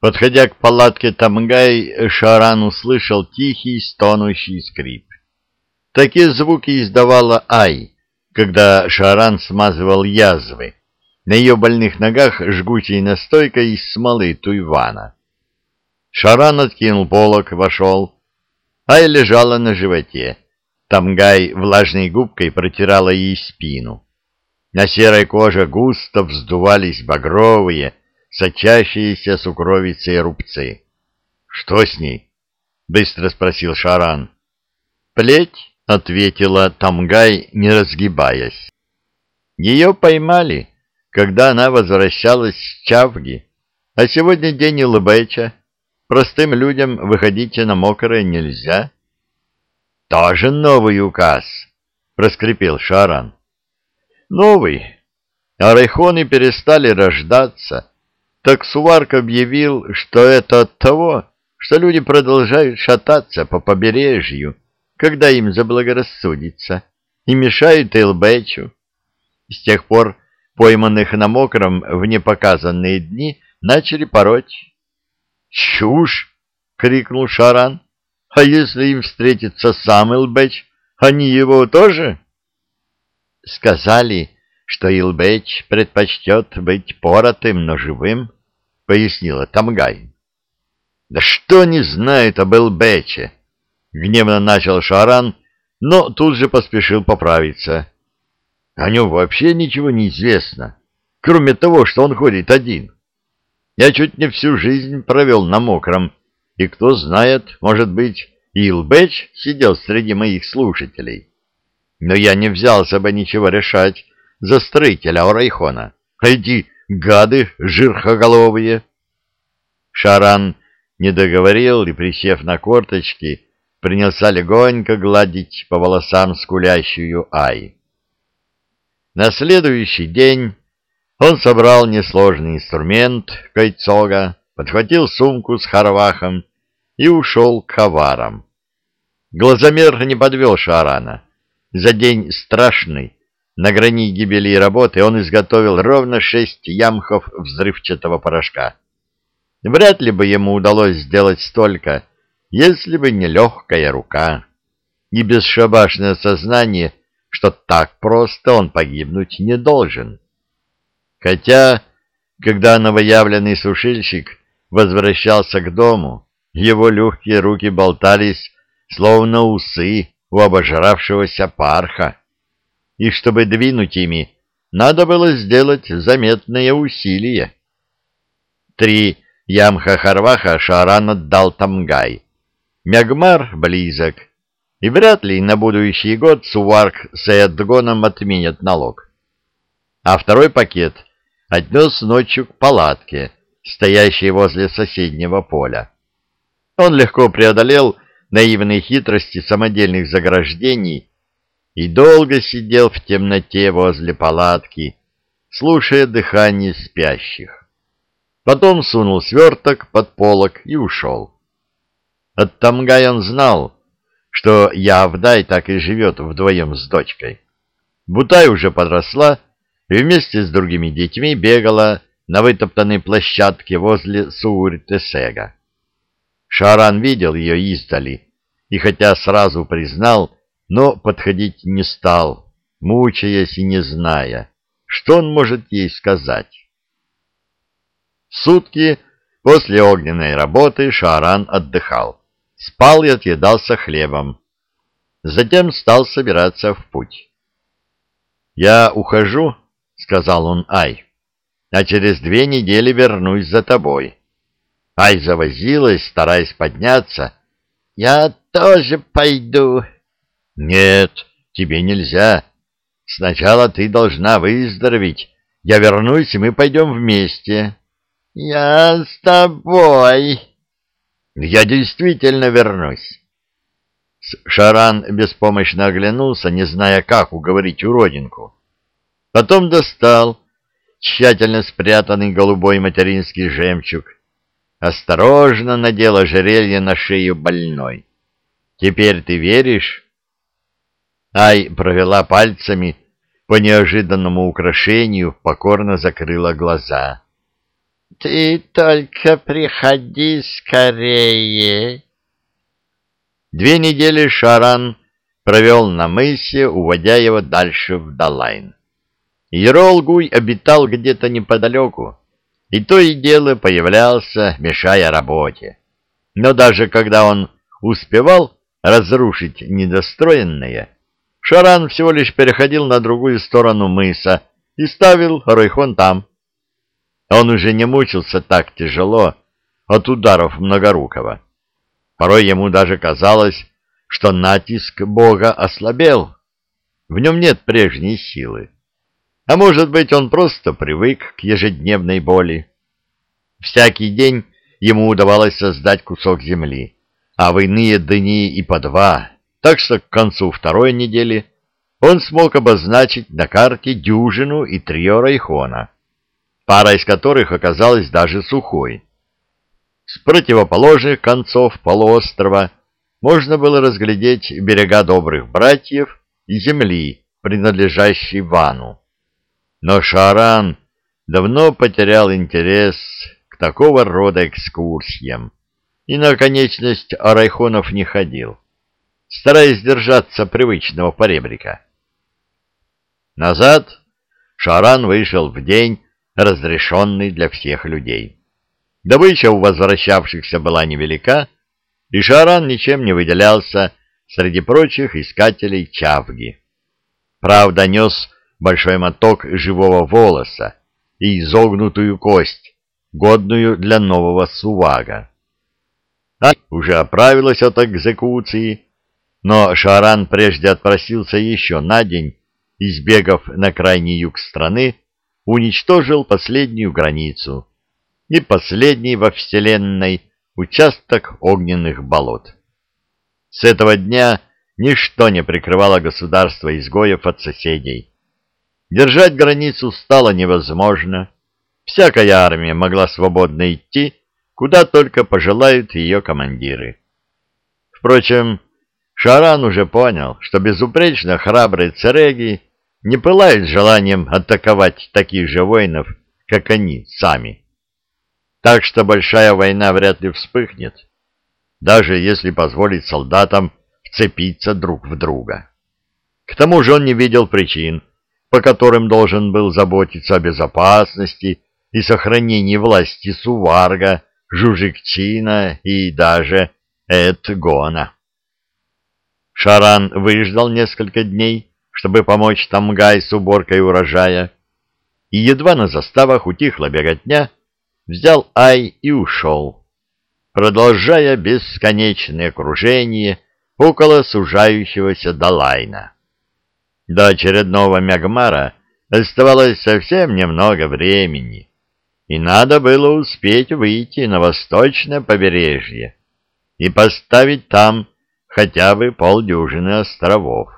Подходя к палатке Тамгай, Шаран услышал тихий стонущий скрип. Такие звуки издавала Ай, когда Шаран смазывал язвы. На ее больных ногах жгучей настойкой из смолы туйвана. Шаран откинул полок, вошел. Ай лежала на животе. Тамгай влажной губкой протирала ей спину. На серой коже густо вздувались багровые, сочащиеся сукровицей рубцы. — Что с ней? — быстро спросил Шаран. — Плеть, — ответила Тамгай, не разгибаясь. Ее поймали, когда она возвращалась с Чавги, а сегодня день Илбэча. Простым людям выходить на мокрое нельзя. — Тоже новый указ, — проскрипел Шаран. — Новый. А райхоны перестали рождаться, так Суварк объявил, что это от того, что люди продолжают шататься по побережью, когда им заблагорассудится, и мешают Элбечу. С тех пор пойманных на мокром в непоказанные дни начали пороть. «Чушь!» — крикнул Шаран. «А если им встретится сам Элбеч, они его тоже?» «Сказали, что Илбеч предпочтет быть поротым, но живым», — пояснила Тамгай. «Да что не знает об Илбече?» — гневно начал Шаран, но тут же поспешил поправиться. «О нем вообще ничего не известно, кроме того, что он ходит один. Я чуть не всю жизнь провел на мокром, и кто знает, может быть, Илбеч сидел среди моих слушателей. Но я не взялся бы ничего решать, за строителя Орайхона. Эти гады жирхоголовые. Шаран не договорил и, присев на корточки, принялся легонько гладить по волосам скулящую Ай. На следующий день он собрал несложный инструмент кайцога, подхватил сумку с харвахом и ушел к хаварам. Глазомер не подвел Шарана. За день страшный, на грани гибели и работы он изготовил ровно шесть ямхов взрывчатого порошка. Вряд ли бы ему удалось сделать столько, если бы не легкая рука и бесшабашное сознание, что так просто он погибнуть не должен. Хотя, когда новоявленный сушильщик возвращался к дому, его легкие руки болтались, словно усы у обожравшегося парха и чтобы двинуть ими, надо было сделать заметное усилие. Три ямха-харваха Шаран отдал Тамгай. Мягмар близок, и вряд ли на будущий год Суварк с Эдгоном отменят налог. А второй пакет отнес ночью к палатке, стоящей возле соседнего поля. Он легко преодолел наивные хитрости самодельных заграждений и долго сидел в темноте возле палатки, слушая дыхание спящих. Потом сунул сверток под полок и ушел. От Тамгай он знал, что Явдай так и живет вдвоем с дочкой. Бутай уже подросла и вместе с другими детьми бегала на вытоптанной площадке возле Суур-Тесега. Шаран видел ее издали, и хотя сразу признал, но подходить не стал, мучаясь и не зная, что он может ей сказать. Сутки после огненной работы Шаран отдыхал, спал и отъедался хлебом. Затем стал собираться в путь. «Я ухожу», — сказал он Ай, — «а через две недели вернусь за тобой». Ай завозилась, стараясь подняться. «Я тоже пойду», «Нет, тебе нельзя. Сначала ты должна выздороветь. Я вернусь, и мы пойдем вместе». «Я с тобой». «Я действительно вернусь». Шаран беспомощно оглянулся, не зная, как уговорить уродинку. Потом достал тщательно спрятанный голубой материнский жемчуг. Осторожно надел ожерелье на шею больной. «Теперь ты веришь?» Ай провела пальцами по неожиданному украшению, покорно закрыла глаза. Ты только приходи скорее. Две недели Шаран провел на мысе, уводя его дальше в Далайн. Еролгуй обитал где-то неподалеку, и то и дело появлялся, мешая работе. Но даже когда он успевал разрушить недостроенное, Шаран всего лишь переходил на другую сторону мыса и ставил Ройхон там. Он уже не мучился так тяжело от ударов Многорукого. Порой ему даже казалось, что натиск Бога ослабел. В нем нет прежней силы. А может быть, он просто привык к ежедневной боли. Всякий день ему удавалось создать кусок земли, а в иные дни и по два, так что к концу второй недели он смог обозначить на карте дюжину и трио райхона, пара из которых оказалась даже сухой. С противоположных концов полуострова можно было разглядеть берега добрых братьев и земли, принадлежащей Вану. Но Шаран давно потерял интерес к такого рода экскурсиям и на конечность Арайхонов не ходил, стараясь держаться привычного поребрика. Назад Шаран вышел в день, разрешенный для всех людей. Добыча у возвращавшихся была невелика, и Шаран ничем не выделялся среди прочих искателей чавги. Правда, нес большой моток живого волоса и изогнутую кость, годную для нового сувага. А уже оправилась от экзекуции, но Шаран прежде отпросился еще на день, избегав на крайний юг страны, уничтожил последнюю границу и последний во Вселенной участок огненных болот. С этого дня ничто не прикрывало государство изгоев от соседей. Держать границу стало невозможно. Всякая армия могла свободно идти, куда только пожелают ее командиры. Впрочем, Шаран уже понял, что безупречно храбрые цереги не пылают желанием атаковать таких же воинов, как они сами. Так что большая война вряд ли вспыхнет, даже если позволить солдатам вцепиться друг в друга. К тому же он не видел причин, по которым должен был заботиться о безопасности и сохранении власти Суварга, Жужикчина и даже Эдгона. Шаран выждал несколько дней, чтобы помочь Тамгай с уборкой урожая, и едва на заставах утихла беготня, взял Ай и ушел, продолжая бесконечное кружение около сужающегося Далайна. До очередного Мягмара оставалось совсем немного времени, и надо было успеть выйти на восточное побережье и поставить там хотя бы полдюжины островов.